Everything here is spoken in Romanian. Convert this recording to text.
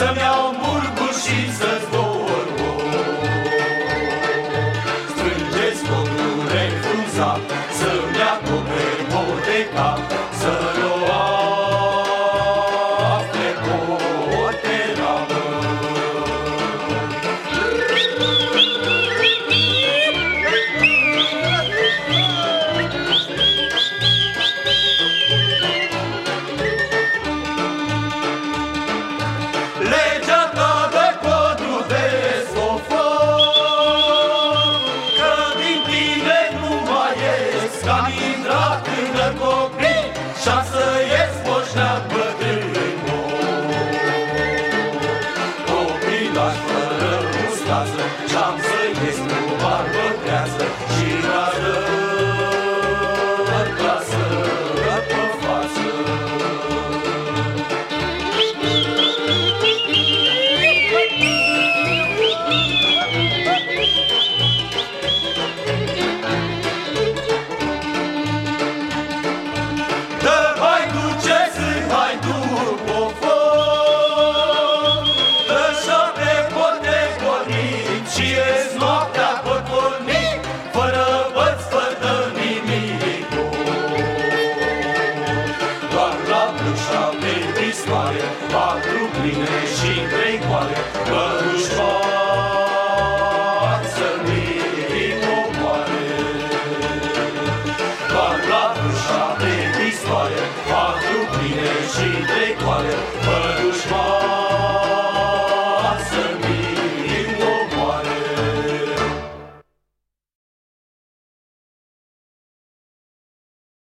Să-mi iau burgul și să ies Ca din drac tânăr copil Și-a să ies moșneat bătrân Copilaș fără mustață Și-am să ies cu barbă trează Și radă Doar la plușa pe pistoale Patru pline și trei goale Căruși fac să-mi omoare doar la ușa de pistoale Patru pline și trei coale. Fără